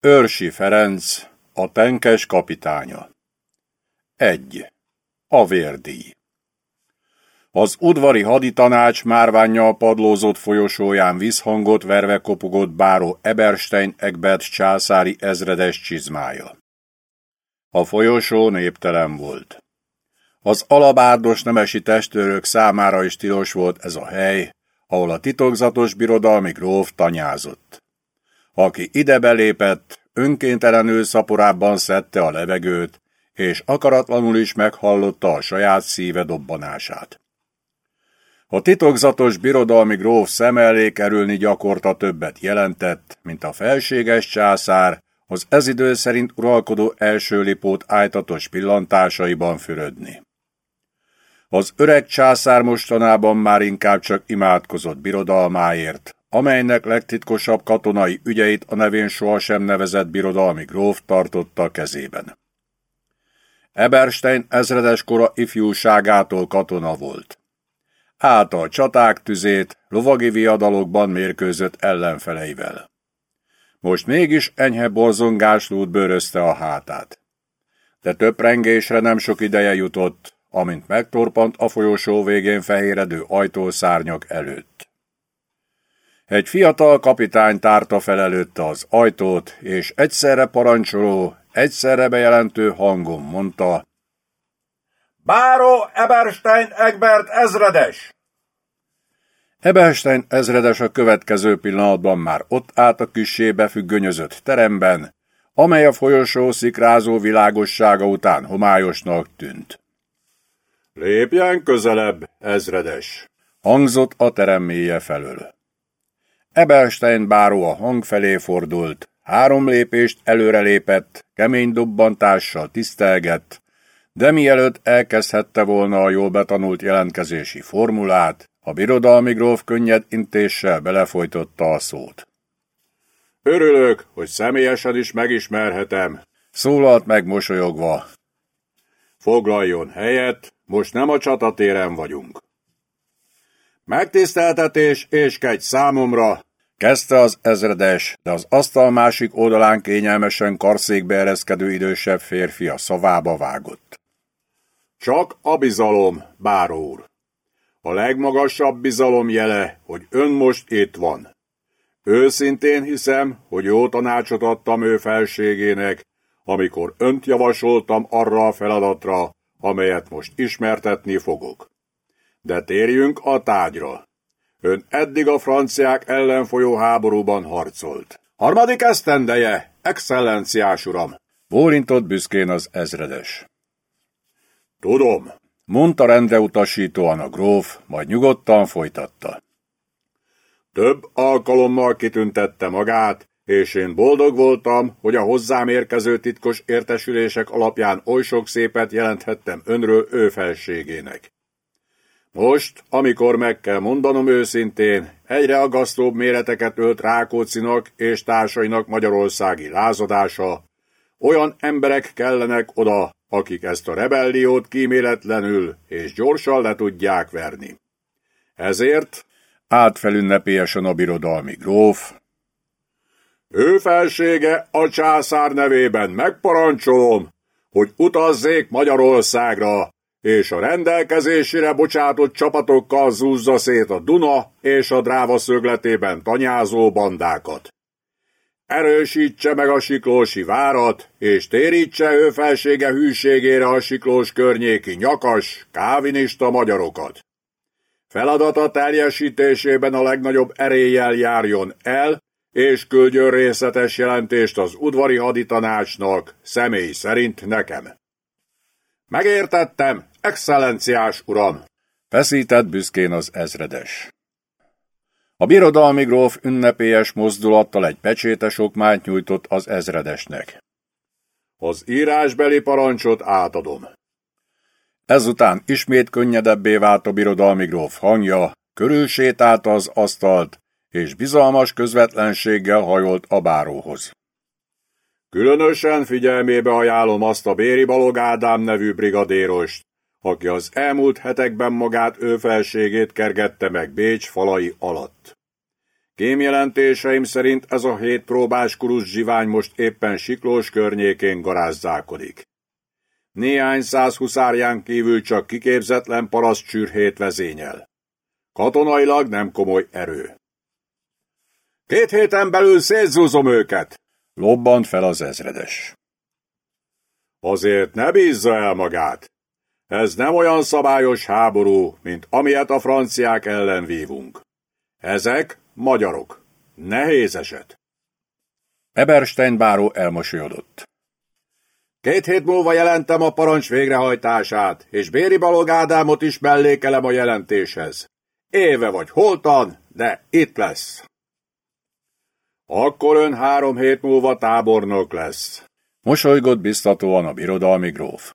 Őrsi Ferenc, a tenkes kapitánya 1. A vérdíj Az udvari haditanács márványjal padlózott folyosóján visszhangot verve kopogott báró Eberstein Egbert császári ezredes csizmája. A folyosó néptelen volt. Az alabárdos nemesi testőrök számára is tilos volt ez a hely, ahol a titokzatos birodalmi gróf tanyázott. Aki ide belépett, önkéntelenül szaporában szedte a levegőt, és akaratlanul is meghallotta a saját szíve dobbanását. A titokzatos birodalmi gróf szem elé kerülni gyakorta többet jelentett, mint a felséges császár az ez idő szerint uralkodó első lipót ájtatos pillantásaiban fürödni. Az öreg császár mostanában már inkább csak imádkozott birodalmáért, amelynek legtitkosabb katonai ügyeit a nevén sohasem nevezett birodalmi gróf tartotta a kezében. Eberstein ezredes kora ifjúságától katona volt. Által a csaták tüzét, lovagi viadalokban mérkőzött ellenfeleivel. Most mégis enyhe borzongás lút bőrözte a hátát. De több rengésre nem sok ideje jutott, amint megtorpant a folyosó végén fehéredő ajtószárnyak előtt. Egy fiatal kapitány tárta fel előtte az ajtót, és egyszerre parancsoló, egyszerre bejelentő hangon mondta, Báró Eberstein Egbert ezredes! Eberstein ezredes a következő pillanatban már ott állt a kissé befüggönyözött teremben, amely a folyosó szikrázó világossága után homályosnak tűnt. Lépjen közelebb, ezredes! hangzott a terem mélye felől. Ebelstein báró a hang felé fordult, három lépést előrelépett, kemény dobbantással tisztelgett, de mielőtt elkezdhette volna a jól betanult jelentkezési formulát, a birodalmi gróf könnyed intéssel belefolytotta a szót. Örülök, hogy személyesen is megismerhetem, szólalt meg mosolyogva. Foglaljon helyet, most nem a csatatéren vagyunk. Megtiszteltetés és kegy számomra, kezdte az ezredes, de az asztal másik oldalán kényelmesen karszékbe ereszkedő idősebb férfi a szavába vágott. Csak a bizalom, báró úr. A legmagasabb bizalom jele, hogy ön most itt van. Őszintén hiszem, hogy jó tanácsot adtam ő felségének, amikor önt javasoltam arra a feladatra, amelyet most ismertetni fogok. De térjünk a tágyra. Ön eddig a franciák ellen folyó háborúban harcolt. Harmadik esztendeje, excellenciás uram! Bólintott büszkén az ezredes. Tudom, mondta rendre utasítóan a gróf, majd nyugodtan folytatta. Több alkalommal kitüntette magát, és én boldog voltam, hogy a hozzám érkező titkos értesülések alapján oly sok szépet jelenthettem önről ő felségének. Most, amikor meg kell mondanom őszintén, egyre agasztóbb méreteket ölt Rákócinak és társainak magyarországi lázadása, olyan emberek kellenek oda, akik ezt a rebelliót kíméletlenül és gyorsan le tudják verni. Ezért átfelünnepélyesen a birodalmi gróf, ő felsége a császár nevében megparancsolom, hogy utazzék Magyarországra, és a rendelkezésére bocsátott csapatokkal zúzza szét a Duna és a Dráva szögletében tanyázó bandákat. Erősítse meg a siklósi várat, és térítse ő felsége hűségére a siklós környéki nyakas, kávinista magyarokat. Feladata teljesítésében a legnagyobb eréllyel járjon el, és küldjön részletes jelentést az udvari haditanácsnak, személy szerint nekem. Megértettem, excellenciás uram! Feszített büszkén az ezredes. A birodalmi gróf ünnepélyes mozdulattal egy pecsétes okmányt nyújtott az ezredesnek. Az írásbeli parancsot átadom. Ezután ismét könnyedebbé vált a birodalmi gróf hangja, körülsétálta az asztalt, és bizalmas közvetlenséggel hajolt a báróhoz. Különösen figyelmébe ajánlom azt a Béri Balog Ádám nevű brigadérost, aki az elmúlt hetekben magát ő felségét kergette meg Bécs falai alatt. Kémjelentéseim szerint ez a hét próbás kurusz zsivány most éppen Siklós környékén garázzálkodik. Néhány száz huszárján kívül csak kiképzetlen paraszt csürhét vezényel. Katonailag nem komoly erő. Két héten belül szétzúzom őket, lobbant fel az ezredes. Azért ne bízza el magát. Ez nem olyan szabályos háború, mint amilyet a franciák ellen vívunk. Ezek magyarok. Nehéz eset. Eberstein báró elmosolyodott. Két hét múlva jelentem a parancs végrehajtását, és Béri Balog Ádámot is mellékelem a jelentéshez. Éve vagy holtan, de itt lesz. Akkor ön három hét múlva tábornok lesz. Mosolygott biztatóan a birodalmi gróf.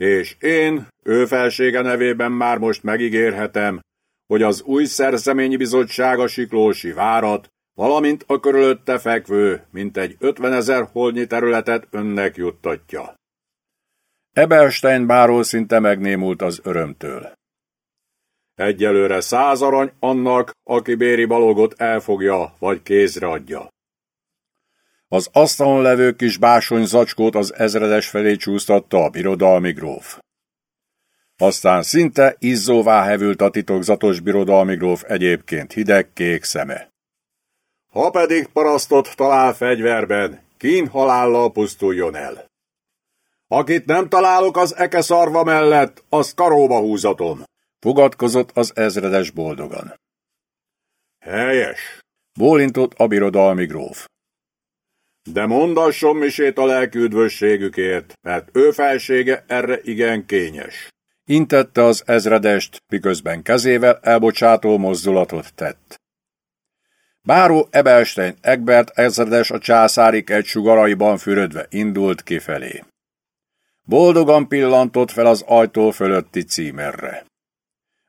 És én, ő felsége nevében már most megígérhetem, hogy az új szerzeményi bizottság a Siklósi várat, valamint a körülötte fekvő, mint egy 50 ezer holnyi területet önnek juttatja. Ebelstein báró szinte megnémult az örömtől. Egyelőre száz arany annak, aki Béri Balogot elfogja vagy kézre adja. Az asztalon levő kis básony zacskót az ezredes felé csúsztatta a birodalmi gróf. Aztán szinte izzóvá hevült a titokzatos birodalmi gróf egyébként hideg kék szeme. Ha pedig parasztot talál fegyverben, kín halállal pusztuljon el. Akit nem találok az eke szarva mellett, azt karóba húzatom. Fogadkozott az ezredes boldogan. Helyes, bólintott a birodalmi gróf. De mondasson misét a lelküdvösségükért, mert ő felsége erre igen kényes. Intette az ezredest, miközben kezével elbocsátó mozdulatot tett. Báró Ebelstein Egbert ezredes a császári kegy sugaraiban fürödve indult kifelé. Boldogan pillantott fel az ajtó fölötti címerre.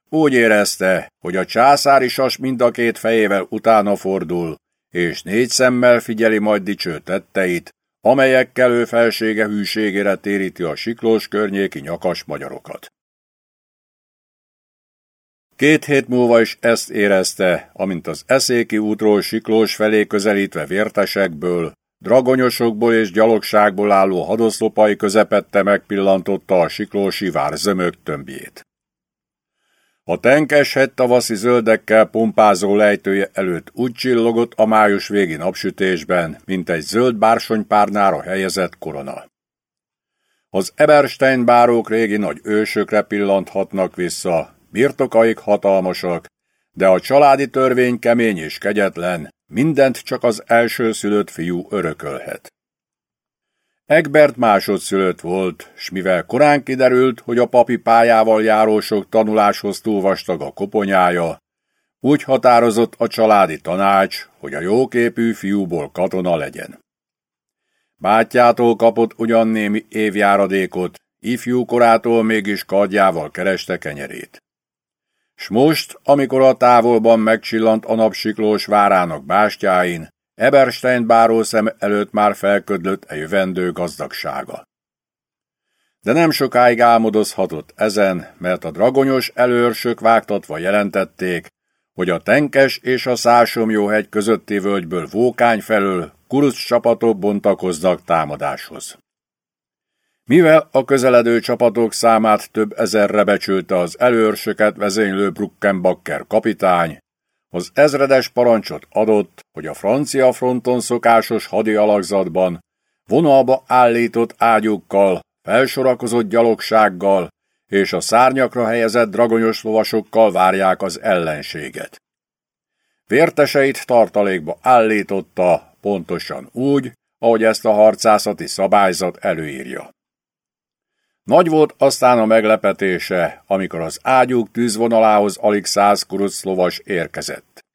Úgy érezte, hogy a császári sas mind a két fejével utána fordul, és négy szemmel figyeli majd dicső tetteit, amelyekkel ő felsége hűségére téríti a siklós környéki nyakas magyarokat. Két hét múlva is ezt érezte, amint az eszéki útról siklós felé közelítve vértesekből, dragonyosokból és gyalogságból álló hadoszlopai közepette megpillantotta a siklósi vár zömök tömbjét. A tenkes tavaszi zöldekkel pompázó lejtője előtt úgy csillogott a május végi napsütésben, mint egy zöld bársonypárnára helyezett korona. Az Eberstein bárók régi nagy ősökre pillanthatnak vissza, birtokaik hatalmasak, de a családi törvény kemény és kegyetlen, mindent csak az elsőszülött fiú örökölhet. Egbert másodszülött volt, s mivel korán kiderült, hogy a papi pályával járó sok tanuláshoz túl vastag a koponyája, úgy határozott a családi tanács, hogy a jóképű fiúból katona legyen. Bátyjától kapott ugyan némi évjáradékot, ifjú korától mégis kardjával kereste kenyerét. S most, amikor a távolban megcsillant a napsiklós várának bástyáin, Eberstein báró szem előtt már felködlött a jövendő gazdagsága. De nem sokáig álmodozhatott ezen, mert a dragonyos előrsök vágtatva jelentették, hogy a Tenkes és a Szásomjóhegy közötti völgyből Vókány felől kuruc csapatok bontakoznak támadáshoz. Mivel a közeledő csapatok számát több ezerre becsülte az előrsöket vezénylő Bruckenbacker kapitány, az ezredes parancsot adott, hogy a francia fronton szokásos hadi alakzatban, vonalba állított ágyukkal, felsorakozott gyalogsággal és a szárnyakra helyezett dragonyos lovasokkal várják az ellenséget. Vérteseit tartalékba állította, pontosan úgy, ahogy ezt a harcászati szabályzat előírja. Nagy volt aztán a meglepetése, amikor az ágyúk tűzvonalához alig száz kuruc lovas érkezett.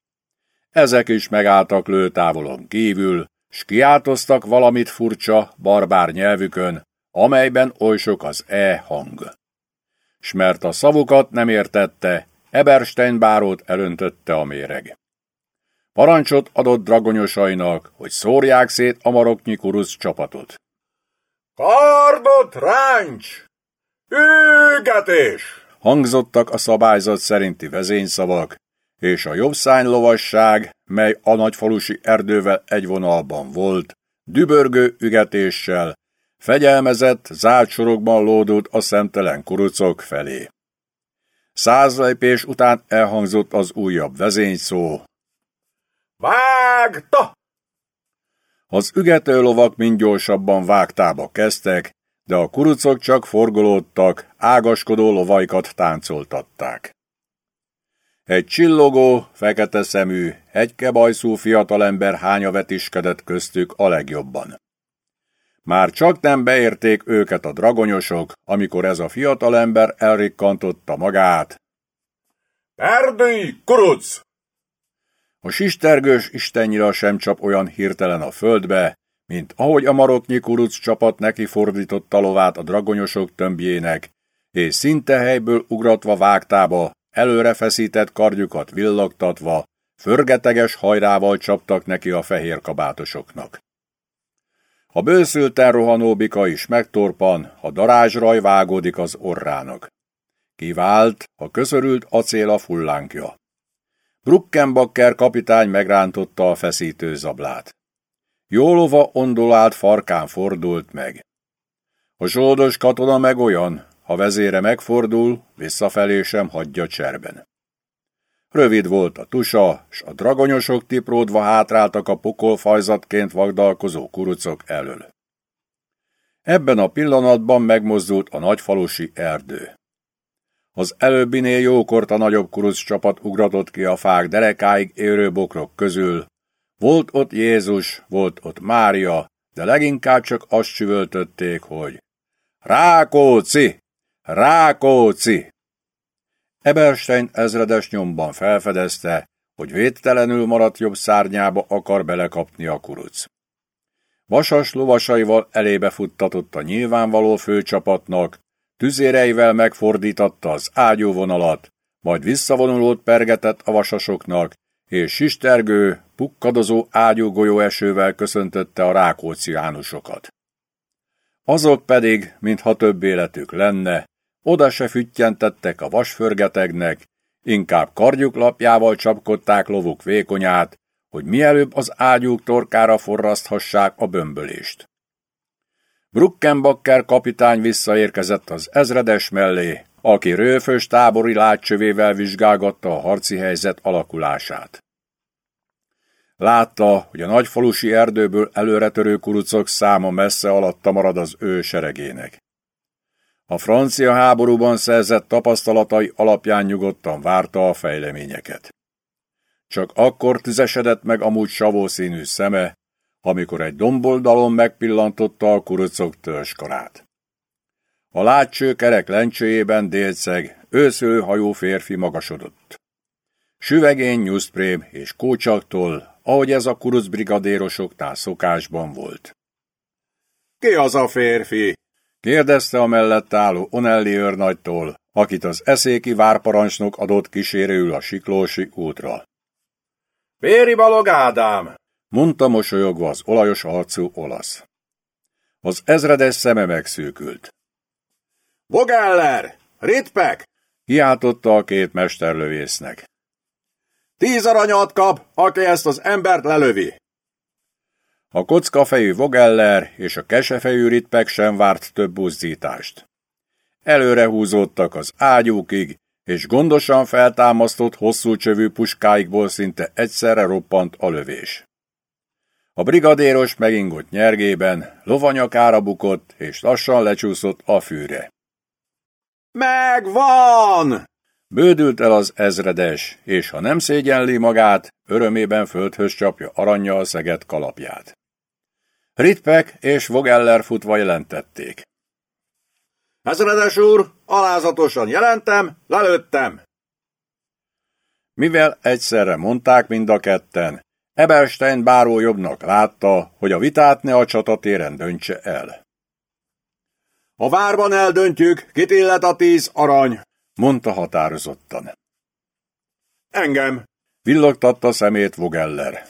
Ezek is megálltak lőtávolon kívül, s kiáltoztak valamit furcsa, barbár nyelvükön, amelyben oly sok az E hang. S mert a szavukat nem értette, Eberstein bárót elöntötte a méreg. Parancsot adott dragonyosainak, hogy szórják szét a maroknyi kuruc csapatot. Kardot ráncs! Ügetés! Hangzottak a szabályzat szerinti vezényszavak, és a jobb lovasság, mely a nagyfalusi erdővel egy vonalban volt, dübörgő ügetéssel, fegyelmezett, zárt sorokban lódult a szemtelen kurucok felé. Száz lépés után elhangzott az újabb vezényszó. Vágta! Az ügető lovak mind gyorsabban vágtába kezdtek, de a kurucok csak forgolódtak, ágaskodó lovaikat táncoltatták. Egy csillogó, fekete szemű, egykebajszú fiatalember hánya vetiskedett köztük a legjobban. Már csak nem beérték őket a dragonyosok, amikor ez a fiatalember elrikkantotta magát. Erdői kuruc! A sistergős istennyira sem csap olyan hirtelen a földbe, mint ahogy a maroknyi kuruc csapat neki fordította lovát a dragonyosok tömbjének, és szinte helyből ugratva vágtába, előre feszített kardjukat villogtatva, förgeteges hajrával csaptak neki a fehér kabátosoknak. A bőszülten rohanó bika is megtorpan, a darázsraj vágódik az orrának. Kivált, a köszörült acél a fullánkja. Bruckenbacker kapitány megrántotta a feszítő zablát. Jólova ondolált farkán fordult meg. A zsoldos katona meg olyan, ha vezére megfordul, visszafelé sem hagyja cserben. Rövid volt a tusa, s a dragonyosok tipródva hátráltak a pokolfajzatként vagdalkozó kurucok elől. Ebben a pillanatban megmozdult a nagyfalusi erdő. Az előbbinél jókort a nagyobb kuruc csapat ugratott ki a fák derekáig érő bokrok közül. Volt ott Jézus, volt ott Mária, de leginkább csak azt csüvöltötték, hogy Rákóczi! Rákóczi! Eberstein ezredes nyomban felfedezte, hogy védtelenül maradt jobb szárnyába akar belekapni a kuruc. Vasas lovasaival elébe futtatott a nyilvánvaló főcsapatnak, tüzéreivel megfordította az ágyúvonalat, majd visszavonulót pergetett a vasasoknak, és sistergő, pukkadozó ágyúgolyó esővel köszöntötte a rákóciánusokat. Azok pedig, mintha több életük lenne, oda se füttyentettek a vasförgetegnek, inkább kardjuk lapjával csapkodták lovuk vékonyát, hogy mielőbb az ágyúk torkára forraszthassák a bömbölést. Bruckenbacker kapitány visszaérkezett az ezredes mellé, aki rőfös tábori látcsövével vizsgálgatta a harci helyzet alakulását. Látta, hogy a nagyfalusi erdőből előretörő kurucok száma messze alatta marad az ő seregének. A francia háborúban szerzett tapasztalatai alapján nyugodtan várta a fejleményeket. Csak akkor tüzesedett meg amúgy savószínű szeme, amikor egy domboldalon megpillantotta a kurucok törzskarát. A látcső kerek lencsőjében délceg, őszülő hajú férfi magasodott. Süvegény nyuszprém és kócsaktól, ahogy ez a kuruc brigadérosoknál szokásban volt. Ki az a férfi? kérdezte a mellett álló Onelli őrnagytól, akit az eszéki várparancsnok adott kísérőül a Siklósi útra. Véri Balog Ádám, mondta mosolyogva az olajos arcú olasz. Az ezredes szeme megszűkült. Vogeller! Ritpek! hiáltotta a két mesterlövésznek. Tíz aranyat kap, aki ezt az embert lelövi! A kockafejű Vogeller és a kesefejű Ritpek sem várt több buzdítást. Előre húzódtak az ágyúkig, és gondosan feltámasztott hosszú csövű puskáikból szinte egyszerre roppant a lövés. A brigadéros megingott nyergében, lovanyakára bukott, és lassan lecsúszott a fűre. Megvan! Bődült el az ezredes, és ha nem szégyenli magát, örömében földhöz csapja aranya a szeget kalapját. Ritpek és Vogeller futva jelentették. Ezredes úr, alázatosan jelentem, lelőttem! Mivel egyszerre mondták mind a ketten, Eberstein báró jobbnak látta, hogy a vitát ne a csatatéren döntse el. A várban eldöntjük, kit illet a tíz arany, mondta határozottan. Engem, villogtatta szemét Vogeller.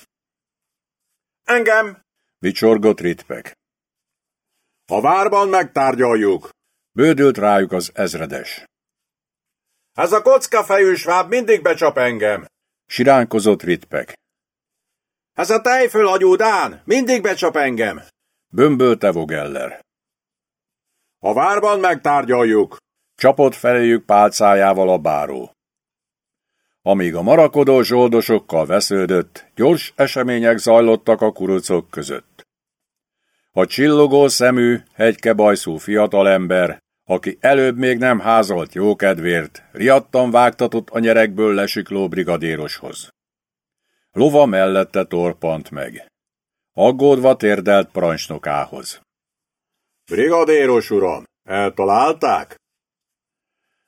Engem, vicsorgott Ritpek. A várban megtárgyaljuk, bődült rájuk az ezredes. Ez a kockafejű sváb mindig becsap engem, Siránkozott Ritpek. Ez a tejföl Dán, mindig becsap engem! Bömbölte Vogeller. A várban megtárgyaljuk! Csapott feléjük pálcájával a báró. Amíg a marakodó zsoldosokkal vesződött, gyors események zajlottak a kurucok között. A csillogó szemű, hegykebajszú fiatalember, aki előbb még nem házolt jókedvért, riadtan vágtatott a nyerekből lesikló brigadéroshoz. Lova mellette torpant meg. Aggódva térdelt parancsnokához. Brigadéros uram, eltalálták?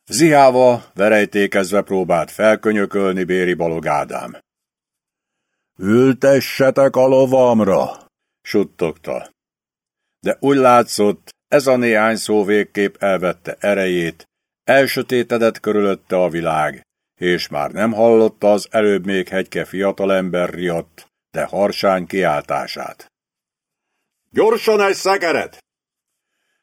Zihával, verejtékezve próbált felkönyökölni Béri Balog Ádám. Ültessetek a lovamra, suttogta. De úgy látszott, ez a néhány szó végképp elvette erejét, elsötétedett körülötte a világ, és már nem hallotta az előbb még hegyke fiatalember riadt, de harsány kiáltását. Gyorsan egy szekeret!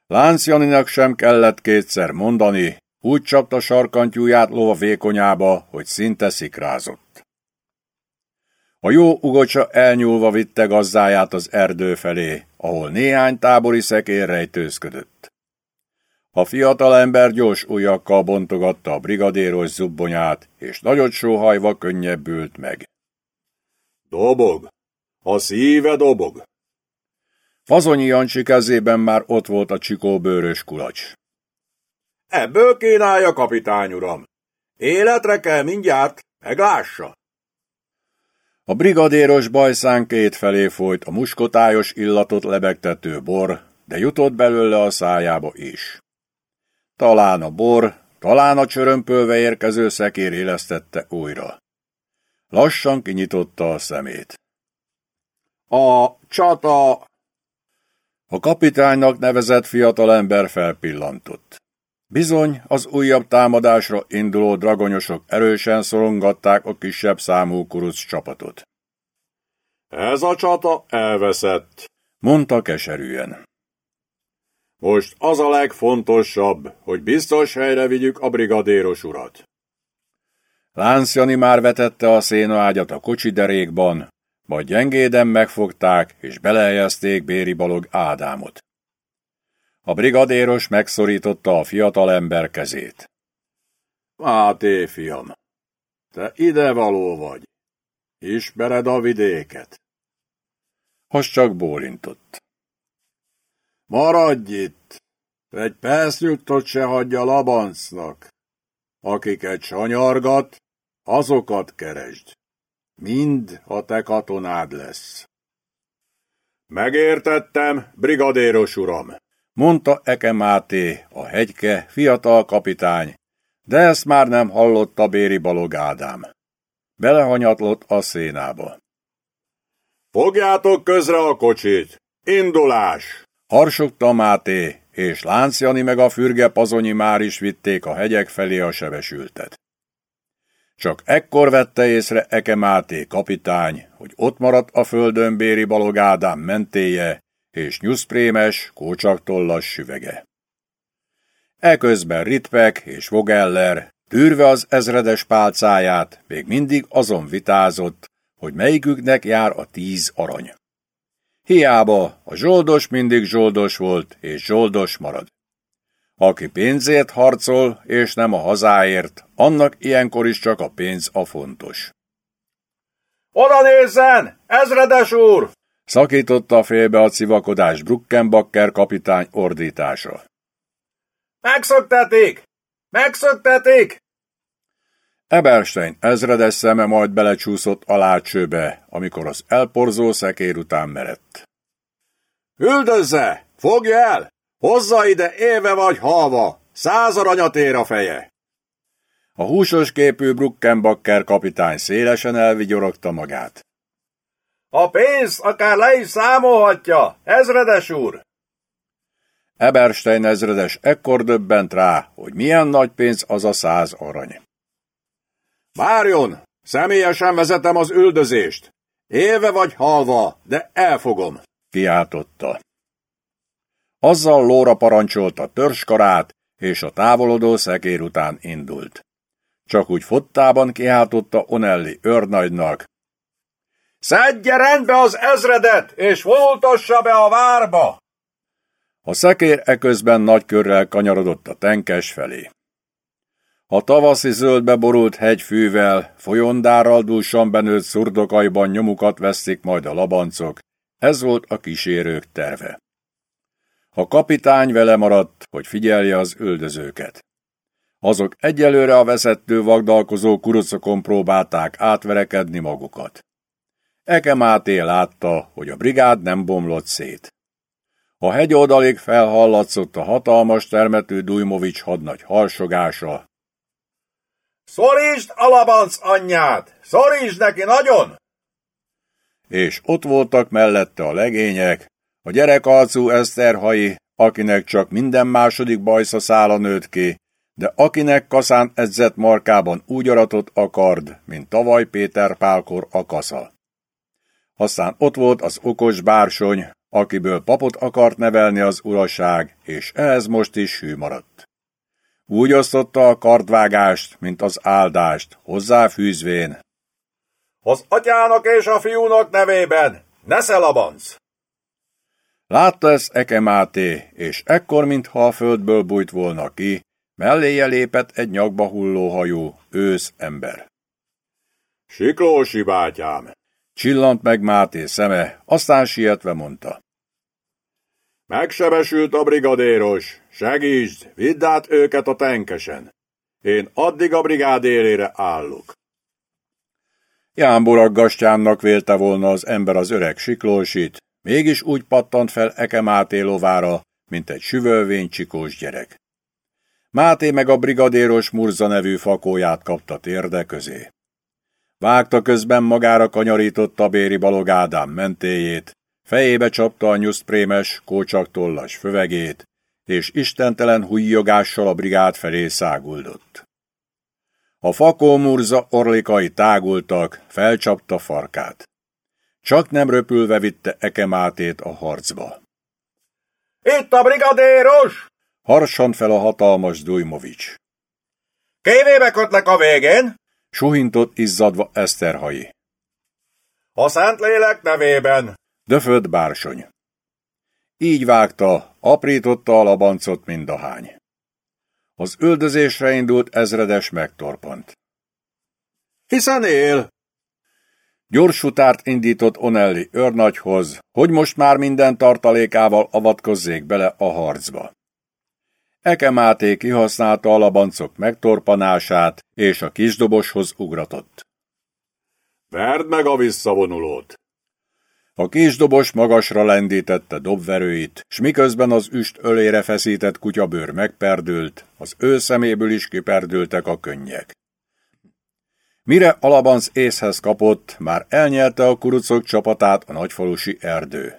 Lánc Janinak sem kellett kétszer mondani, úgy csapta sarkantyúját lova vékonyába, hogy szinte szikrázott. A jó ugocsa elnyúlva vitte gazdáját az erdő felé, ahol néhány tábori szekér rejtőzködött. A fiatal ember gyors ujjakkal bontogatta a brigadéros zubbonyát, és nagyot sóhajva könnyebbült meg. Dobog! A szíve dobog! Fazonyi Jancsi kezében már ott volt a csikóbőrös kulacs. Ebből kínálja, kapitány uram. Életre kell mindjárt, meglássa. A brigadéros bajszán két felé folyt a muskotályos illatot lebegtető bor, de jutott belőle a szájába is. Talán a bor, talán a csörömpölve érkező szekér élesztette újra. Lassan kinyitotta a szemét. A csata... A kapitánynak nevezett fiatalember felpillantott. Bizony, az újabb támadásra induló dragonyosok erősen szorongatták a kisebb számú kuruc csapatot. Ez a csata elveszett, mondta keserűen. Most az a legfontosabb, hogy biztos helyre vigyük a brigadéros urat. Láncjani már vetette a szénaágyat a kocsi derékban, majd gyengéden megfogták és belejezték Béri Balog Ádámot. A brigadéros megszorította a fiatal ember kezét. Máté, fiam, te ide való vagy. Ismered a vidéket? Most csak bólintott. Maradj itt! Egy percnyugtot se hagyja Labancnak. Akiket sanyargat, azokat keresd. Mind a te katonád lesz. Megértettem, brigadéros uram, mondta Eke Máté, a hegyke, fiatal kapitány, de ezt már nem hallotta Béri Balog Ádám. Belehanyatlott a szénába. Fogjátok közre a kocsit! Indulás! Harsogta Máté, és Láncjani meg a fürge pazonyi már is vitték a hegyek felé a sebesültet. Csak ekkor vette észre Eke Máté kapitány, hogy ott maradt a földön Béri Balog Ádám mentéje, és nyuszprémes, kócsaktollas süvege. Eközben Ritpek és Vogeller, tűrve az ezredes pálcáját, még mindig azon vitázott, hogy melyiküknek jár a tíz arany. Hiába, a zsoldos mindig zsoldos volt, és zsoldos marad. Aki pénzért harcol, és nem a hazáért, annak ilyenkor is csak a pénz a fontos. Oda nézzen! Ezredes úr! Szakította félbe a civakodás Bruckenbacker kapitány ordítása. Megszöktetik! Megszöktetik! Eberstein ezredes szeme majd belecsúszott a látsőbe, amikor az elporzó szekér után merett. Üldözze! Fogja el! Hozza ide éve vagy halva! Száz aranyat ér a feje! A húsos képű Bruckenbacker kapitány szélesen elvigyorogta magát. A pénzt akár le is számolhatja, ezredes úr! Eberstein ezredes ekkor döbbent rá, hogy milyen nagy pénz az a száz arany. Várjon! Személyesen vezetem az üldözést! Éve vagy halva, de elfogom! Kiáltotta. Azzal lóra parancsolta törskarát, és a távolodó szekér után indult. csak úgy fottában kiáltotta Onelli őrnagynak. Szedje rendbe az ezredet, és vonultassa be a várba! A szekér eközben nagy körrel kanyarodott a tenkes felé. A tavaszi zöldbe borult hegyfűvel, folyondárral dúsan benőtt szurdokaiban nyomukat veszik majd a labancok, ez volt a kísérők terve. A kapitány vele maradt, hogy figyelje az üldözőket. Azok egyelőre a veszettő vagdalkozó kurucokon próbálták átverekedni magukat. Eke Máté látta, hogy a brigád nem bomlott szét. A hegyoldalig felhallatszott a hatalmas termető Dujmovics hadnagy harsogása. Szorítsd Alabanc anyját! Szorítsd neki nagyon! És ott voltak mellette a legények, a gyerekarcú Eszterhai, akinek csak minden második bajsza szála nőtt ki, de akinek kaszán edzett markában úgy aratott a kard, mint tavaly Péter Pálkor a kasza. Aztán ott volt az okos bársony, akiből papot akart nevelni az uraság, és ehhez most is hű maradt. Úgy osztotta a kardvágást, mint az áldást, hozzáfűzvén. Az atyának és a fiúnak nevében, ne szelabanc! Látta ezt Eke Máté, és ekkor, mintha a földből bújt volna ki, melléje lépett egy nyakba hulló hajú, ősz ember. Siklósi bátyám! Csillant meg Máté szeme, aztán sietve mondta. Megsebesült a brigadéros, segítsd, vidd át őket a tenkesen. Én addig a brigád élére állok. Jámbor aggastyánnak vélte volna az ember az öreg siklósit, mégis úgy pattant fel Eke Máté lovára, mint egy süvölvény csikós gyerek. Máté meg a brigadéros Murza nevű fakóját kapta térde közé. Vágta közben magára kanyarította Béri Balog mentéjét, fejébe csapta a nyuszprémes, kócsaktollas fövegét, és istentelen hújjogással a brigád felé száguldott. A fakó Murza orlikai tágultak, felcsapta farkát. Csak nem röpülve vitte Ekemátét a harcba. Itt a brigadéros! Harsant fel a hatalmas Dujmovics. Kévébe kötlek a végén! Suhintott izzadva Eszterhai. A Szentlélek nevében! Döfölt bársony. Így vágta, aprította a labancot mindahány. Az üldözésre indult ezredes megtorpant. Hiszen él! Gyors utárt indított Onelli őrnagyhoz, hogy most már minden tartalékával avatkozzék bele a harcba. Eke Máté kihasználta a labancok megtorpanását, és a kisdoboshoz ugratott. Verd meg a visszavonulót! A kisdobos magasra lendítette dobverőit, s miközben az üst ölére feszített kutyabőr megperdült, az ő szeméből is kiperdültek a könnyek. Mire Alabanc észhez kapott, már elnyelte a kurucok csapatát a nagyfalusi erdő.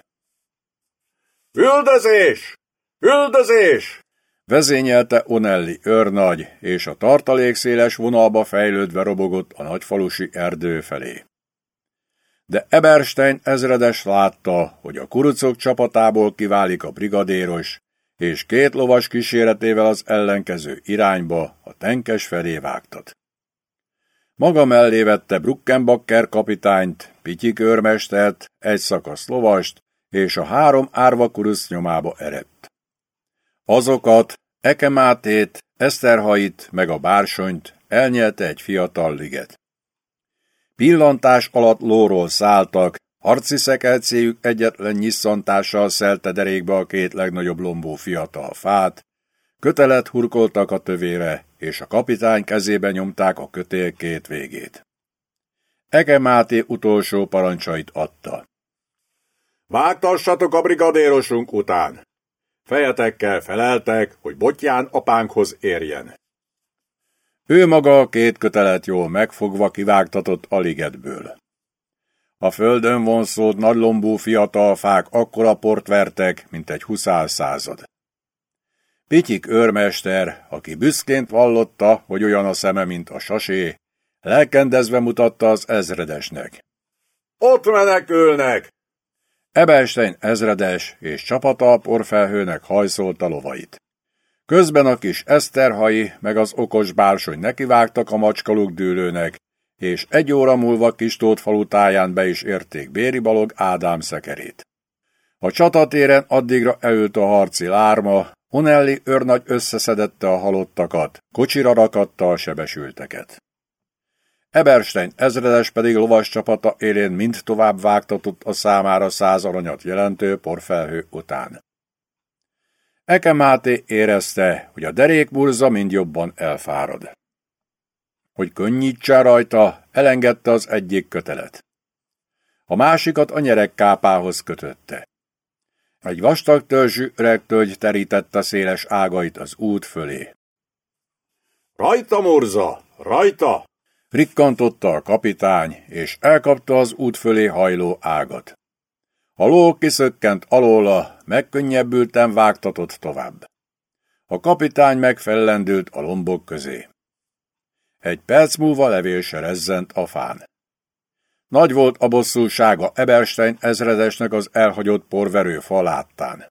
Üldözés! Üldözés! Vezényelte Onelli őrnagy, és a tartalék széles vonalba fejlődve robogott a nagyfalusi erdő felé. De Eberstein ezredes látta, hogy a kurucok csapatából kiválik a brigadéros, és két lovas kíséretével az ellenkező irányba a tenkes felé vágtat. Maga mellé vette Bruckenbacker kapitányt, Pityik őrmestert, egy szakasz lovast, és a három árva kurusz nyomába eredt. Azokat, Ekemátét, Eszterhait meg a bársonyt elnyelte egy fiatal liget. Pillantás alatt lóról szálltak, harci szekelcéjük egyetlen nyisszantással szelte derékbe a két legnagyobb lombó fiatal fát, kötelet hurkoltak a tövére, és a kapitány kezébe nyomták a kötél két végét. Ege Máté utolsó parancsait adta. Vágtassatok a brigadérosunk után! Fejetekkel feleltek, hogy Botján apánkhoz érjen. Ő maga a két kötelet jól megfogva kivágtatott a. A földön vonszót nagylombú fiatal fák akkora port vertek, mint egy huszál század. Pityik őrmester, aki büszként vallotta, hogy olyan a szeme, mint a sasé, lelkendezve mutatta az ezredesnek. Ott menekülnek! Ebelstein ezredes és csapata a porfelhőnek hajszolta lovait. Közben a kis Eszterhai meg az okos bársony nekivágtak a macskaluk dűlőnek, és egy óra múlva Kistót falu táján be is érték Béri Balog Ádám szekerét. A csatatéren addigra elült a harci lárma, Onelli őrnagy összeszedette a halottakat, kocsira rakatta a sebesülteket. Eberstein ezredes pedig lovas csapata élén mind tovább vágtatott a számára száz aranyat jelentő porfelhő után. Eke Máté érezte, hogy a derékburza mind jobban elfárad. Hogy könnyítse rajta, elengedte az egyik kötelet. A másikat a nyerekkápához kötötte. Egy vastag törzsű öreg tölgy terítette széles ágait az út fölé. Rajta, Morza! Rajta! Rikkantotta a kapitány, és elkapta az út fölé hajló ágat. A ló kiszökkent alóla, megkönnyebbülten vágtatott tovább. A kapitány megfellendült a lombok közé. Egy perc múlva levél se rezzent a fán. Nagy volt a bosszúsága Eberstein ezredesnek az elhagyott porverő faláttán.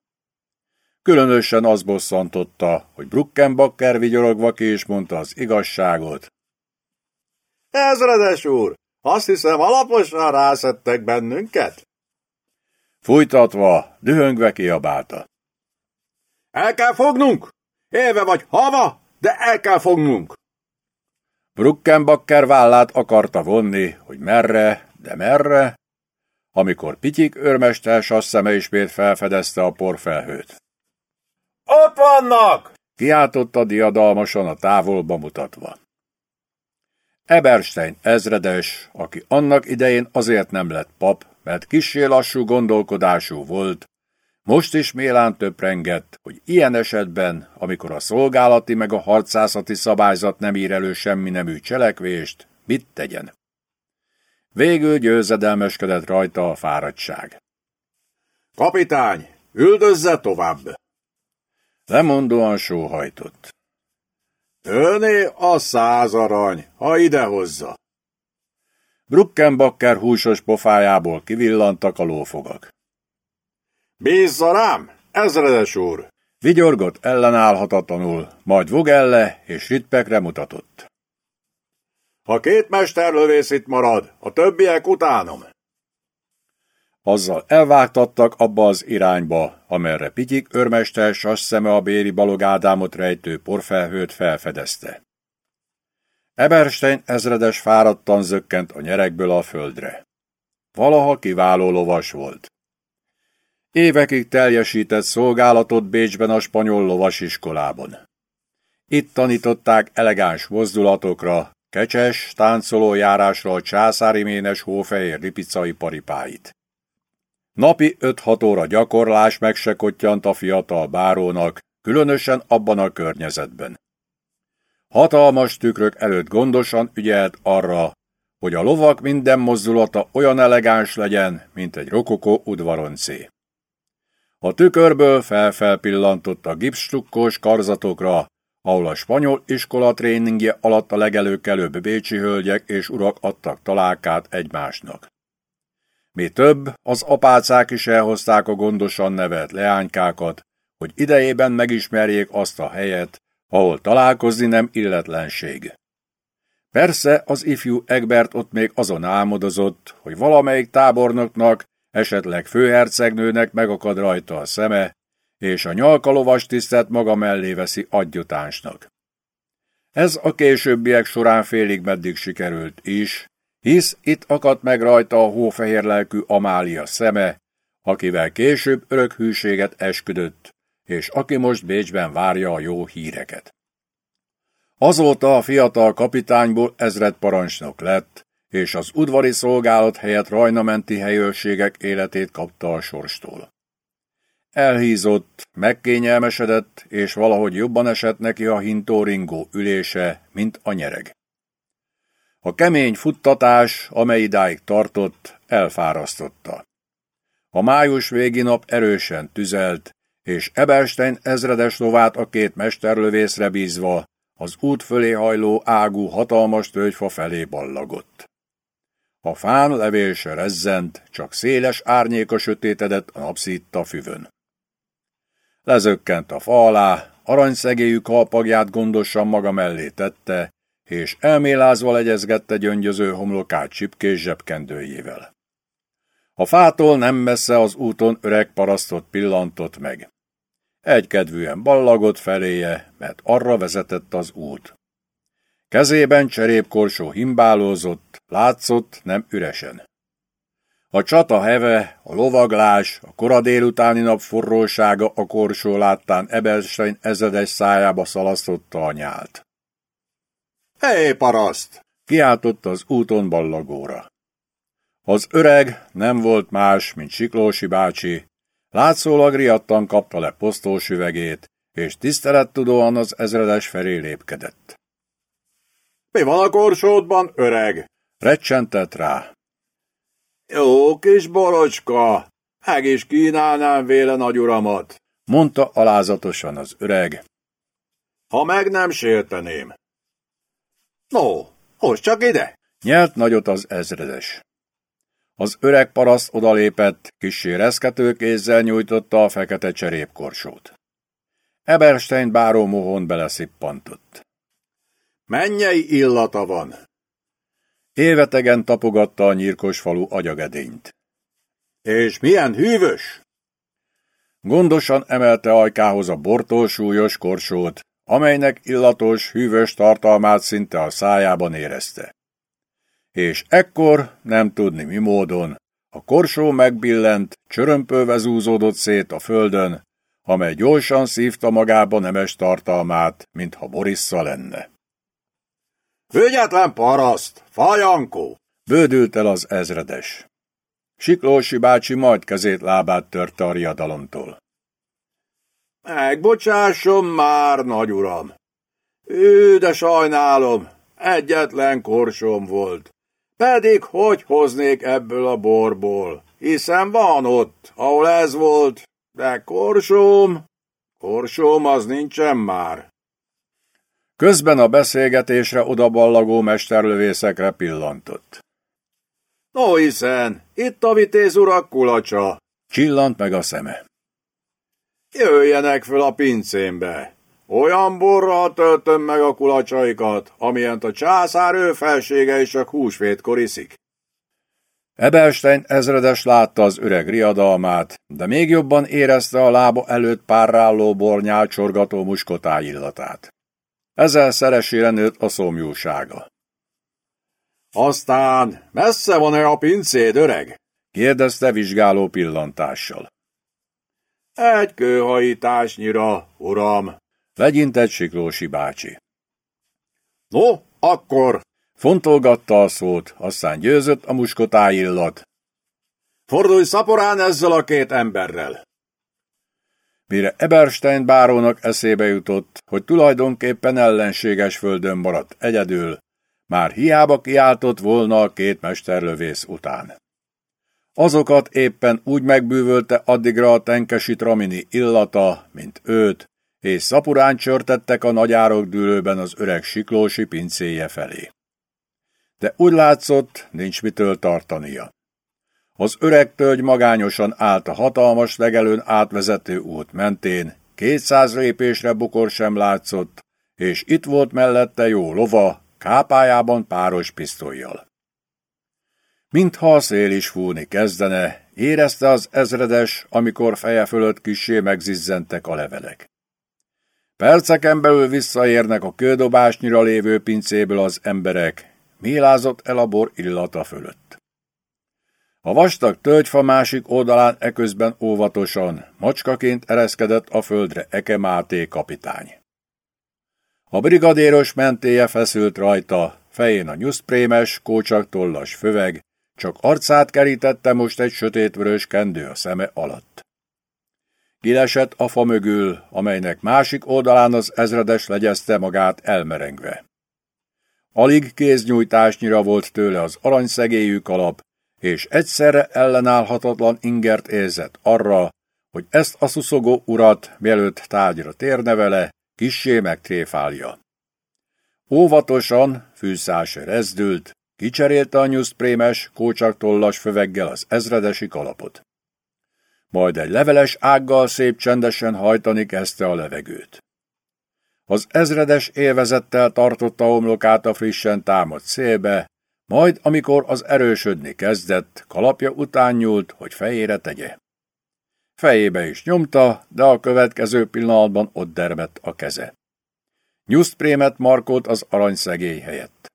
Különösen az bosszantotta, hogy Bruckenbacker vigyorogva ki is mondta az igazságot. Ezredes úr, azt hiszem alaposan rászettek bennünket. Fújtatva, dühöngve kiabálta. El kell fognunk! Éve vagy hava, de el kell fognunk! Bruckenbacker vállát akarta vonni, hogy merre, de merre, amikor Pityik őrmester sasszeme ismét felfedezte a porfelhőt. Ott vannak! Kiáltotta diadalmasan a távolba mutatva. Eberstein ezredes, aki annak idején azért nem lett pap, mert kissé lassú gondolkodású volt, most is mélán töprengett, hogy ilyen esetben, amikor a szolgálati meg a harcászati szabályzat nem ír elő semmi nemű cselekvést, mit tegyen. Végül győzedelmeskedett rajta a fáradtság. Kapitány, üldözze tovább! Lemondóan sóhajtott. Öné a száz arany, ha idehozza. Bruckenbacker húsos pofájából kivillantak a lófogak. Bízza rám, ezredes úr! Vigyorgott ellenállhatatlanul, majd Vogelle és Ritpekre mutatott. Ha két mesterlövész itt marad, a többiek utánom. Azzal elvágtattak abba az irányba, amerre Pityik örmester sas szeme a Béri Balog Ádámot rejtő porfelhőt felfedezte. Eberstein ezredes fáradtan zökkent a nyerekből a földre. Valaha kiváló lovas volt. Évekig teljesített szolgálatot Bécsben a spanyol lovasiskolában. Itt tanították elegáns mozdulatokra, kecses, táncoló járásra a császári ménes hófehér lipicai paripáit. Napi 5-6 óra gyakorlás meg se a fiatal bárónak, különösen abban a környezetben. Hatalmas tükrök előtt gondosan ügyelt arra, hogy a lovak minden mozdulata olyan elegáns legyen, mint egy rokokó udvaroncé. A tükörből felfelpillantott a gipsstukkos karzatokra, ahol a spanyol iskola tréningje alatt a legelőkelőbb bécsi hölgyek és urak adtak találkát egymásnak. Mi több, az apácák is elhozták a gondosan nevelt leánykákat, hogy idejében megismerjék azt a helyet, ahol találkozni nem illetlenség. Persze az ifjú Egbert ott még azon álmodozott, hogy valamelyik tábornoknak, esetleg főhercegnőnek megakad rajta a szeme, és a nyalkalovas tisztet maga mellé veszi adjutánsnak. Ez a későbbiek során félig meddig sikerült is, hisz itt akadt meg rajta a hófehér lelkű Amália szeme, akivel később örök hűséget esküdött, és aki most Bécsben várja a jó híreket. Azóta a fiatal kapitányból ezredparancsnok lett, és az udvari szolgálat helyett rajnamenti helyőrségek életét kapta a sorstól. Elhízott, megkényelmesedett, és valahogy jobban esett neki a hintóringó ülése, mint a nyereg. A kemény futtatás, amely idáig tartott, elfárasztotta. A május végi nap erősen tüzelt, és Eberstein ezredes lovát a két mesterlövészre bízva az út fölé hajló ágú hatalmas tölgyfa felé ballagott. A fán levél se rezzent, csak széles árnyéka sötétedett a napszitta füvön. Lezökkent a fa alá, aranyszegélyű kalpagját gondosan maga mellé tette, és elmélázva legyezgette gyöngyöző homlokát csipkés zsebkendőjével. A fától nem messze az úton öreg parasztot pillantott meg. Egykedvűen ballagott feléje, mert arra vezetett az út. Kezében cserépkorsó himbálózott, látszott nem üresen. A csata heve, a lovaglás, a kora délutáni nap forrósága a korsó láttán Ebelstein ezedes szájába szalasztotta a nyált. Hé, paraszt! kiáltott az úton ballagóra. Az öreg nem volt más, mint Siklósi bácsi, látszólag riadtan kapta le posztós üvegét, és tisztelettudóan az ezredes felé lépkedett. Mi van a korsódban, öreg? Recsentett rá. Jó kis borocska, meg is kínálnám véle nagyuramat, mondta alázatosan az öreg. Ha meg nem sérteném. No, most csak ide! Nyelt nagyot az ezredes. Az öreg paraszt odalépett, kissé reszkető kézzel nyújtotta a fekete cserépkorsót. Eberstein báró mohon beleszippantott. Mennyei illata van! Évetegen tapogatta a nyírkos falu agyagedényt. És milyen hűvös! Gondosan emelte ajkához a bortól súlyos korsót, amelynek illatos, hűvös tartalmát szinte a szájában érezte. És ekkor, nem tudni mi módon, a korsó megbillent, csörömpölve zúzódott szét a földön, amely gyorsan szívta magába nemes tartalmát, mintha Borissa lenne. Ügyetlen paraszt! Fajankó! Bődült el az ezredes. Siklósi bácsi majd kezét lábát törte a riadalomtól. Megbocsásson már, nagyuram! Ő, de sajnálom, egyetlen korsom volt. Pedig hogy hoznék ebből a borból, hiszen van ott, ahol ez volt, de korsóm, korsóm az nincsen már. Közben a beszélgetésre odaballagó mesterlövészekre pillantott. No hiszen, itt a vitéz urak kulacsa. Csillant meg a szeme. Jöjjenek föl a pincémbe. Olyan borral töltöm meg a kulacsaikat, amilyent a császár ő felsége is csak húsvétkor iszik. Ebelstein ezredes látta az öreg riadalmát, de még jobban érezte a lába előtt párrálló bor nyálcsorgató muskotá illatát. Ezzel szeresére nőtt a szomjúsága. Aztán messze van-e a pincéd, öreg? kérdezte vizsgáló pillantással. Egy kőhajításnyira, uram, legyintett Siklósi bácsi. No, akkor... Fontolgatta a szót, aztán győzött a muskotá illat. Fordulj szaporán ezzel a két emberrel! Mire Eberstein bárónak eszébe jutott, hogy tulajdonképpen ellenséges földön maradt egyedül, már hiába kiáltott volna a két mesterlövész után. Azokat éppen úgy megbűvölte addigra a tenkesi tramini illata, mint őt, és szapurán csörtettek a nagyárok dűlőben az öreg siklósi pincéje felé. De úgy látszott, nincs mitől tartania. Az öreg tölgy magányosan állt a hatalmas legelőn átvezető út mentén, kétszáz lépésre bukor sem látszott, és itt volt mellette jó lova, kápájában páros pisztolyjal. Mintha a szél is fúlni kezdene, érezte az ezredes, amikor feje fölött kissé megzizzentek a levelek. Perceken belül visszaérnek a kődobásnyira lévő pincéből az emberek, mélázott el a bor illata fölött. A vastag tölgyfa másik oldalán eközben óvatosan, macskaként ereszkedett a földre Eke Máté kapitány. A brigadéros mentéje feszült rajta, fején a nyuszprémes, kócsak tollas föveg, csak arcát kerítette most egy sötétvörös kendő a szeme alatt. Kilesett a fa mögül, amelynek másik oldalán az ezredes legyezte magát elmerengve. Alig kéznyújtásnyira volt tőle az aranyszegélyű kalap, és egyszerre ellenállhatatlan ingert érzett arra, hogy ezt a szuszogó urat, mielőtt tárgyra térne vele, kissé megtréfálja. Óvatosan, fűszás rezdült, kicserélte a nyuszprémes, kócsaktollas föveggel az ezredesi kalapot. Majd egy leveles ággal szép csendesen hajtani kezdte a levegőt. Az ezredes élvezettel tartotta homlokát a frissen támadt szélbe, majd, amikor az erősödni kezdett, kalapja után nyúlt, hogy fejére tegye. Fejébe is nyomta, de a következő pillanatban ott dermett a keze. Nyusztprémet markolt az aranyszegély helyett.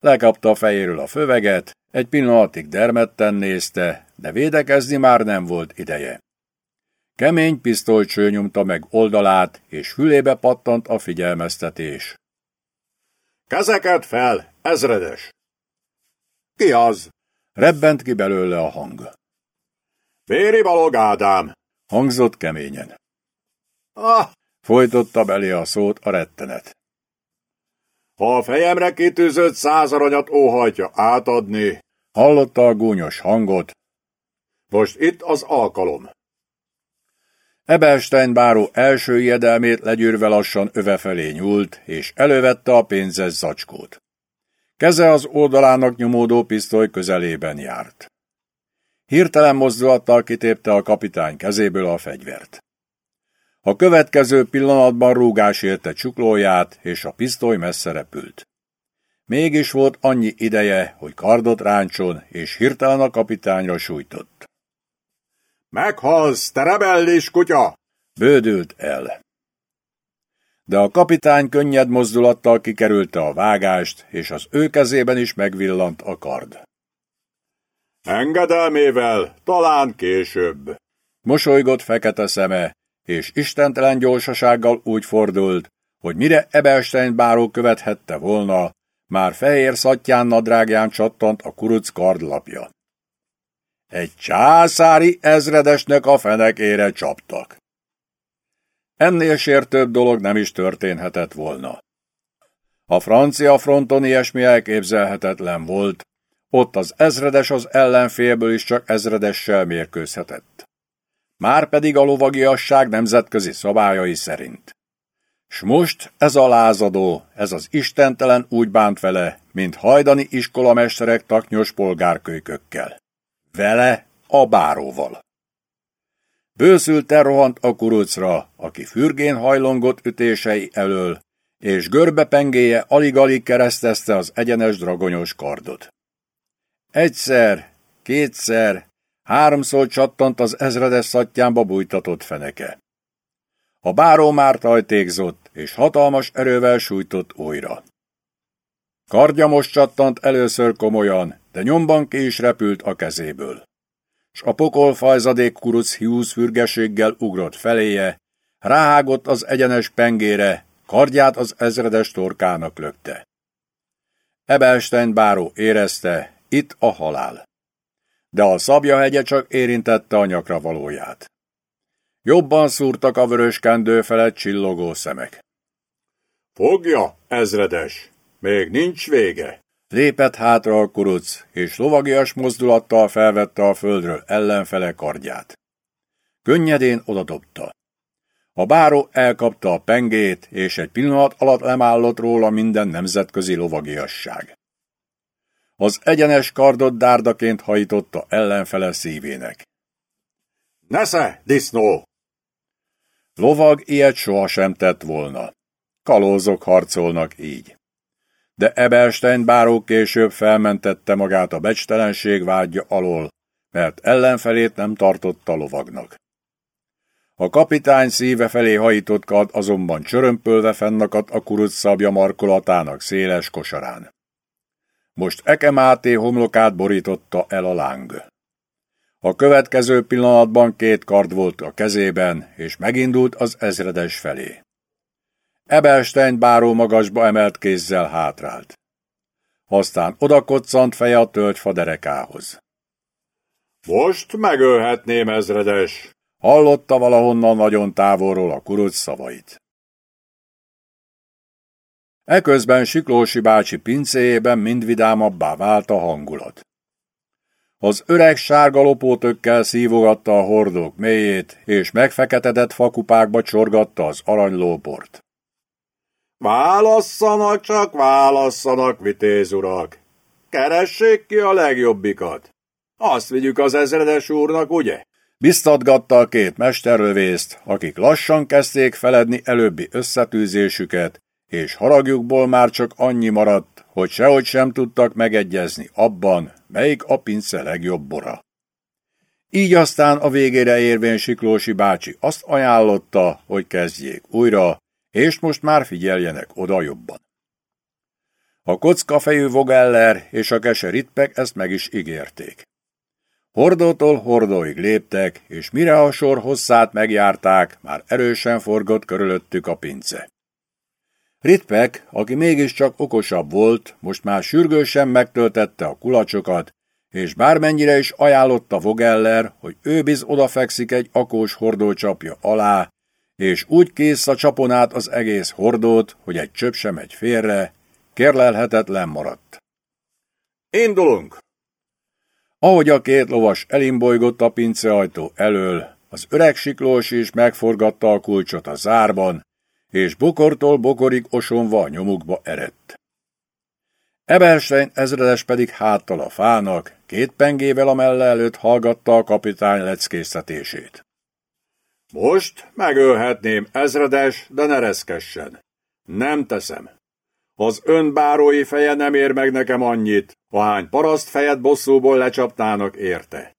Lekapta a fejéről a föveget, egy pillanatig dermedten nézte, de védekezni már nem volt ideje. Kemény pisztolycső nyomta meg oldalát, és fülébe pattant a figyelmeztetés. Kezeket fel, ezredes! Ki az? Rebbent ki belőle a hang. Véri Balog Ádám! Hangzott keményen. Ah! Folytotta belé a szót a rettenet. Ha a fejemre kitűzött száz aranyat óhajtja átadni, hallotta a gúnyos hangot. Most itt az alkalom. Ebelstein báró első jedelmét legyűrve lassan öve felé nyúlt, és elővette a pénzes zacskót. Keze az oldalának nyomódó pisztoly közelében járt. Hirtelen mozdulattal kitépte a kapitány kezéből a fegyvert. A következő pillanatban rúgás érte csuklóját, és a pisztoly messze repült. Mégis volt annyi ideje, hogy kardot ráncson, és hirtelen a kapitányra sújtott. Meghalsz, te rebellis kutya! Bődült el. De a kapitány könnyed mozdulattal kikerülte a vágást, és az ő kezében is megvillant a kard. Engedelmével, talán később. Mosolygott fekete szeme, és istentelen gyorsasággal úgy fordult, hogy mire Ebelstein báró követhette volna, már fehér szatján nadrágján csattant a kuruc kardlapja. Egy császári ezredesnek a fenekére csaptak. Ennél sértőbb dolog nem is történhetett volna. A francia fronton ilyesmi elképzelhetetlen volt, ott az ezredes az ellenfélből is csak ezredessel mérkőzhetett. Márpedig a lovagiasság nemzetközi szabályai szerint. S most ez a lázadó, ez az istentelen úgy bánt vele, mint hajdani iskolamesterek taknyos polgárkölykökkel. Vele a báróval. Bőszülten rohant a kurucra, aki fürgén hajlongott ütései elől, és görbepengéje alig-alig keresztezte az egyenes dragonyos kardot. Egyszer, kétszer, háromszor csattant az ezredes szattyámba bújtatott feneke. A báró már tajtékzott, és hatalmas erővel sújtott újra. Kardja most csattant először komolyan, de nyomban ki is repült a kezéből. S a pokol fajzadék kuruc hiúz fürgeséggel ugrott feléje, ráhágott az egyenes pengére, kardját az ezredes torkának lökte. Ebelstein báró érezte, itt a halál. De a szabja hegye csak érintette a nyakra valóját. Jobban szúrtak a vörös kendő felett csillogó szemek. Fogja, ezredes! Még nincs vége! Lépett hátra a kuruc, és lovagias mozdulattal felvette a földről ellenfele kardját. Könnyedén odadobta. A báró elkapta a pengét, és egy pillanat alatt lemállott róla minden nemzetközi lovagiasság. Az egyenes kardot dárdaként hajtotta ellenfele szívének. Nesze, disznó! Lovag ilyet sohasem tett volna. Kalózok harcolnak így. De Ebelstein báró később felmentette magát a becstelenség vágya alól, mert ellenfelét nem tartotta lovagnak. A kapitány szíve felé hajított kard azonban csörömpölve fennakadt a kuruc szabja markolatának széles kosarán. Most Eke Máté homlokát borította el a láng. A következő pillanatban két kard volt a kezében, és megindult az ezredes felé. Ebelstein báró magasba emelt kézzel hátrált. Aztán odakoccant feje a tölgyfa derekához. Most megölhetném, ezredes! Hallotta valahonnan nagyon távolról a kuruc szavait. Eközben Siklósi bácsi pincéjében mind vidámabbá vált a hangulat. Az öreg sárga lopótökkel szívogatta a hordók mélyét, és megfeketedett fakupákba csorgatta az aranylóport. Válasszanak csak, válasszanak, vitéz urak! Keressék ki a legjobbikat! Azt vigyük az ezredes úrnak, ugye? Biztatgatta a két mesterlövészt, akik lassan kezdték feledni előbbi összetűzésüket, és haragjukból már csak annyi maradt, hogy sehogy sem tudtak megegyezni abban, melyik a pince legjobb bora. Így aztán a végére érvén Siklósi bácsi azt ajánlotta, hogy kezdjék újra, és most már figyeljenek oda jobban. A kockafejű Vogeller és a keseritpek ezt meg is ígérték. Hordótól hordóig léptek, és mire a sor hosszát megjárták, már erősen forgott körülöttük a pince. Ritpek, aki mégiscsak okosabb volt, most már sürgősen megtöltette a kulacsokat, és bármennyire is ajánlotta Vogeller, hogy ő biz odafekszik egy akós hordócsapja alá, és úgy kész a csapon át az egész hordót, hogy egy csöp sem megy félre, kérlelhetetlen maradt. Indulunk! Ahogy a két lovas elimbolygott a pinceajtó elől, az öreg siklós is megforgatta a kulcsot a zárban, és bokortól bokorig osonva a nyomukba erett. Eberstein ezredes pedig háttal a fának, két pengével a melle előtt hallgatta a kapitány leckésztetését. Most megölhetném ezredes, de ne reszkessen. Nem teszem. Az önbárói feje nem ér meg nekem annyit, ahány paraszt fejet bosszúból lecsapnának érte.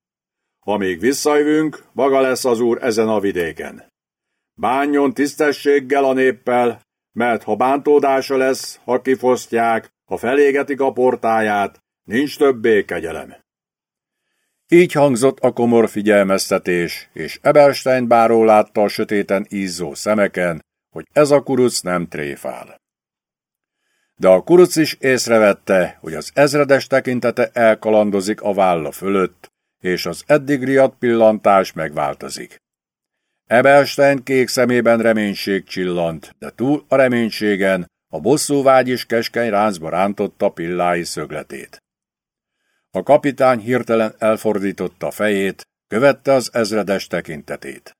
Amíg visszajövünk, maga lesz az úr ezen a vidéken. Bánjon tisztességgel a néppel, mert ha bántódása lesz, ha kifosztják, ha felégetik a portáját, nincs többé kegyelem. Így hangzott a komor figyelmeztetés, és Eberstein báró látta a sötéten ízzó szemeken, hogy ez a kuruc nem tréfál. De a kuruc is észrevette, hogy az ezredes tekintete elkalandozik a válla fölött, és az eddig riadt pillantás megváltozik. Eberstein kék szemében reménység csillant, de túl a reménységen a bosszúvágy is keskeny ráncba rántotta pillái szögletét. A kapitány hirtelen elfordította fejét, követte az ezredes tekintetét.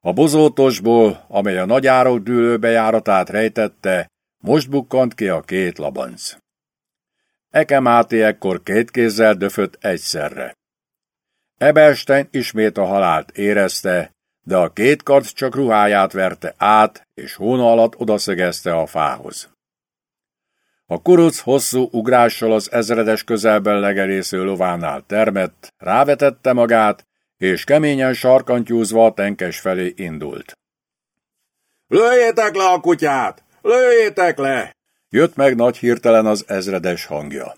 A bozótosból, amely a nagyárok dűlő bejáratát rejtette, most bukkant ki a két labanc. Eke Máté ekkor két kézzel döfött egyszerre. Eberstein ismét a halált érezte, de a két kard csak ruháját verte át, és hóna alatt odaszögezte a fához. A kuruc hosszú ugrással az ezredes közelben legerésző lovánál termett, rávetette magát, és keményen sarkantyúzva a tenkes felé indult. Lőjétek le a kutyát! Lőjétek le! Jött meg nagy hirtelen az ezredes hangja.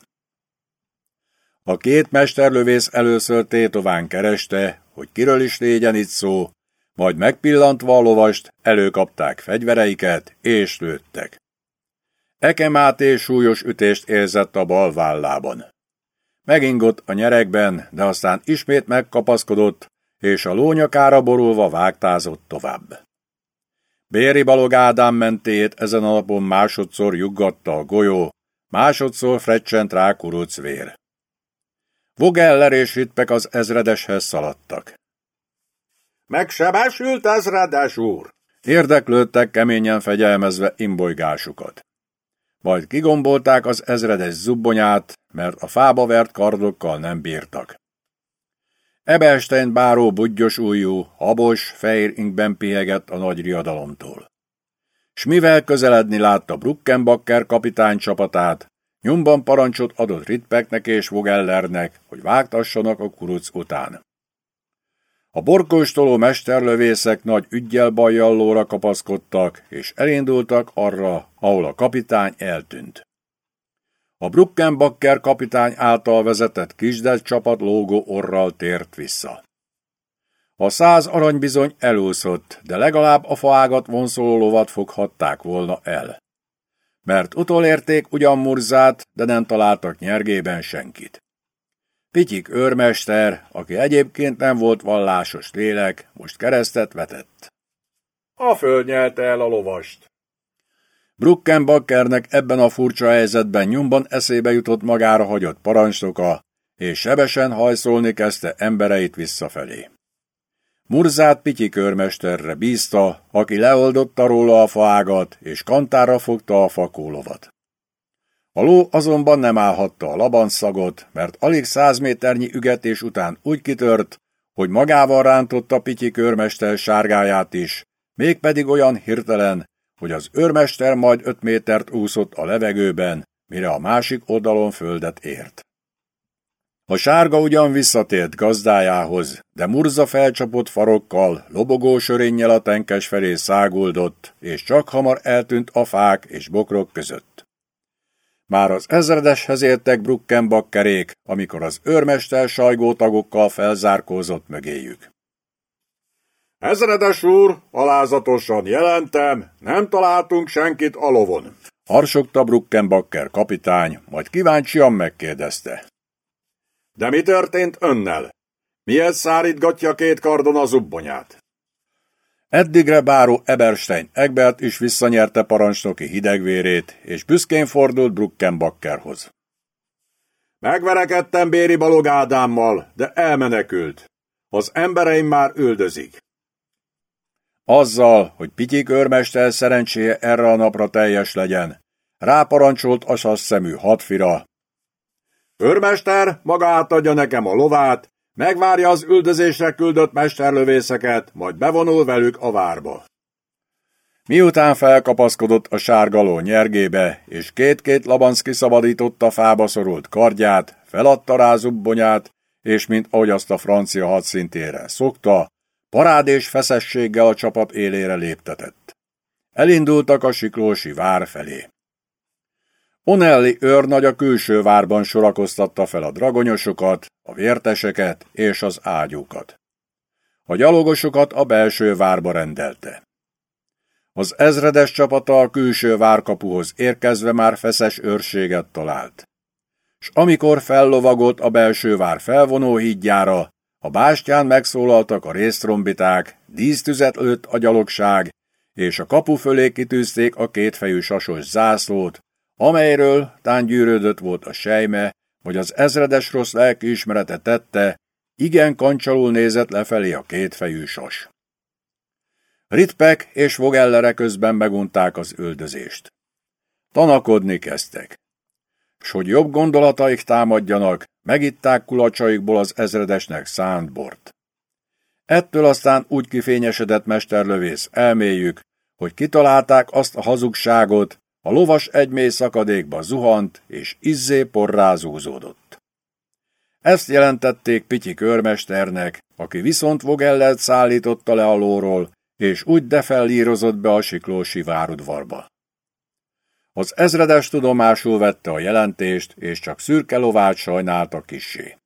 A két mesterlövész először tétován kereste, hogy kiről is légyen itt szó, majd megpillantva a lovast, előkapták fegyvereiket, és lőttek. Eke Máté súlyos ütést érzett a bal vállában. Megingott a nyerekben, de aztán ismét megkapaszkodott, és a lónyakára borulva vágtázott tovább. Béri Balog Ádám mentét ezen a napon másodszor juggatta a golyó, másodszor frecsent rá kuruc vér. Vogeller és Ritpek az ezredeshez szaladtak. Megsebesült ezredes úr! Érdeklődtek keményen fegyelmezve imbolygásukat. Majd kigombolták az ezredes zubbonyát, mert a fába vert kardokkal nem bírtak. Ebelstein báró budgyos ujjú, habos, fehér inkben pihegett a nagy riadalomtól. S mivel közeledni látta Bruckenbacker kapitány csapatát, nyomban parancsot adott Ritpeknek és Vogellernek, hogy vágtassanak a kuruc után. A borkóstoló mesterlövészek nagy ügyjel bajjallóra kapaszkodtak, és elindultak arra, ahol a kapitány eltűnt. A Bruckenbacker kapitány által vezetett kisdelt csapat lógó orral tért vissza. A száz arany bizony elúszott, de legalább a faágat vonszoló lovat foghatták volna el. Mert utolérték ugyan Murzát, de nem találtak nyergében senkit. Pityik őrmester, aki egyébként nem volt vallásos lélek, most keresztet vetett. A föld nyelte el a lovast. Bruckenbackernek ebben a furcsa helyzetben nyomban eszébe jutott magára hagyott parancsnoka, és sebesen hajszolni kezdte embereit visszafelé. Murzát Pityi körmesterre bízta, aki leoldotta róla a faágat, és kantára fogta a fakólovat. A ló azonban nem állhatta a labanszagot, mert alig száz méternyi ügetés után úgy kitört, hogy magával rántotta Pityi körmester sárgáját is, mégpedig olyan hirtelen, hogy az őrmester majd öt métert úszott a levegőben, mire a másik oldalon földet ért. A sárga ugyan visszatért gazdájához, de Murza felcsapott farokkal, lobogó sörénnyel a tenkes felé száguldott, és csak hamar eltűnt a fák és bokrok között. Már az ezredeshez értek Bruckenbackerék, amikor az őrmester sajgótagokkal felzárkózott mögéjük. Ezredes úr, alázatosan jelentem, nem találtunk senkit a lovon. Harsogta Bruckenbacker kapitány, majd kíváncsian megkérdezte. De mi történt önnel? Miért szárítgatja két kardon a zubbonyát? Eddigre báró Eberstein Egbert is visszanyerte parancsnoki hidegvérét, és büszkén fordult Bruckenbackerhoz. Megverekedtem Béri Balog Ádámmal, de elmenekült. Az embereim már üldözik. Azzal, hogy Pityik őrmester szerencséje erre a napra teljes legyen, ráparancsolt asas szemű hadfira. Őrmester maga átadja nekem a lovát, megvárja az üldözésre küldött mesterlövészeket, majd bevonul velük a várba. Miután felkapaszkodott a sárgaló nyergébe, és két-két labanszki szabadította fába szorult kardját, feladta rá zubbonyát, és mint ahogy azt a francia hadszintére szokta, parád és feszességgel a csapat élére léptetett. Elindultak a siklósi vár felé. Onelli őrnagy a külső várban sorakoztatta fel a dragonyosokat, a vérteseket és az ágyúkat. A gyalogosokat a belső várba rendelte. Az ezredes csapata a külső várkapuhoz érkezve már feszes őrséget talált. S amikor fellovagolt a belső vár felvonó hídjára, a bástyán megszólaltak a résztrombiták, dísztüzet lőtt a gyalogság, és a kapu fölé kitűzték a kétfejű sasos zászlót, amelyről tán gyűrődött volt a sejme, hogy az ezredes rossz lelkiismerete tette, igen kancsalul nézett lefelé a kétfejű sas. Ritpek és Vogellere közben megunták az üldözést. Tanakodni kezdtek. S hogy jobb gondolataik támadjanak, megitták kulacsaikból az ezredesnek szánt bort. Ettől aztán úgy kifényesedett mesterlövész elméjük, hogy kitalálták azt a hazugságot, a lovas egymély szakadékba zuhant, és izzé porrázúzódott. Ezt jelentették Pityi körmesternek, aki viszont Vogellelt szállította le a lóról, és úgy defellírozott be a siklósi várudvarba. Az ezredes tudomásul vette a jelentést, és csak szürke lovát sajnálta kissé.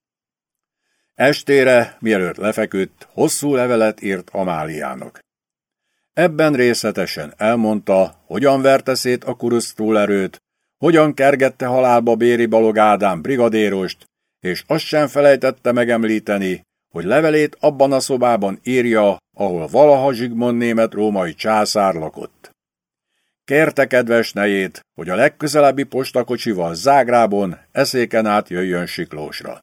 Estére, mielőtt lefeküdt, hosszú levelet írt Amáliának. Ebben részletesen elmondta, hogyan verte szét a kurusztúlerőt, hogyan kergette halálba Béri Balog Ádám brigadérost, és azt sem felejtette megemlíteni, hogy levelét abban a szobában írja, ahol valaha Zsigmond német római császár lakott. Kérte kedves nejét, hogy a legközelebbi postakocsival Zágrában eszéken át jöjjön Siklósra.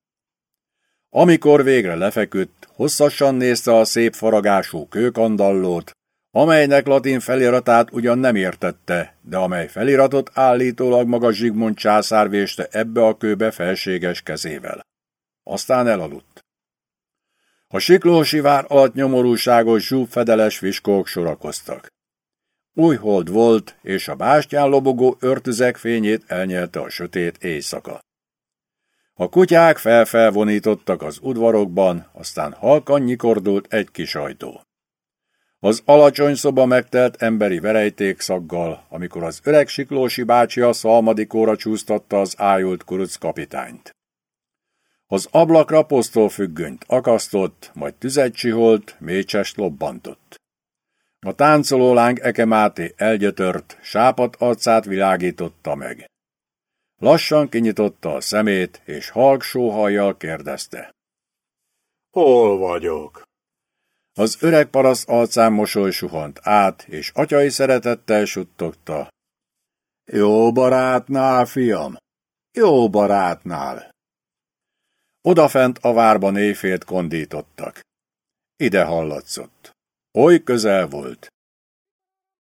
Amikor végre lefeküdt, hosszasan nézte a szép faragású kőkandallót, amelynek latin feliratát ugyan nem értette, de amely feliratot állítólag maga Zsigmond császár véste ebbe a kőbe felséges kezével. Aztán elaludt. A siklósi vár alatt nyomorúságos zsúbfedeles viskók sorakoztak. Új hold volt, és a bástyán lobogó örtüzek fényét elnyelte a sötét éjszaka. A kutyák felfelvonítottak az udvarokban, aztán halkan nyikordult egy kis ajtó. Az alacsony szoba megtelt emberi verejték szaggal, amikor az öreg siklósi bácsi a szalmadikóra csúsztatta az ájult kuruc kapitányt. Az ablakra posztolfüggönyt akasztott, majd tüzet csiholt, mécsest lobbantott. A táncoló láng Eke Máté elgyötört, sápat arcát világította meg. Lassan kinyitotta a szemét, és halk sóhajjal kérdezte. Hol vagyok? Az öreg parasz alcán mosoly suhant át, és atyai szeretettel suttogta. Jó barátnál, fiam, jó barátnál. Odafent a várban éjfélt kondítottak. Ide hallatszott. Oly közel volt.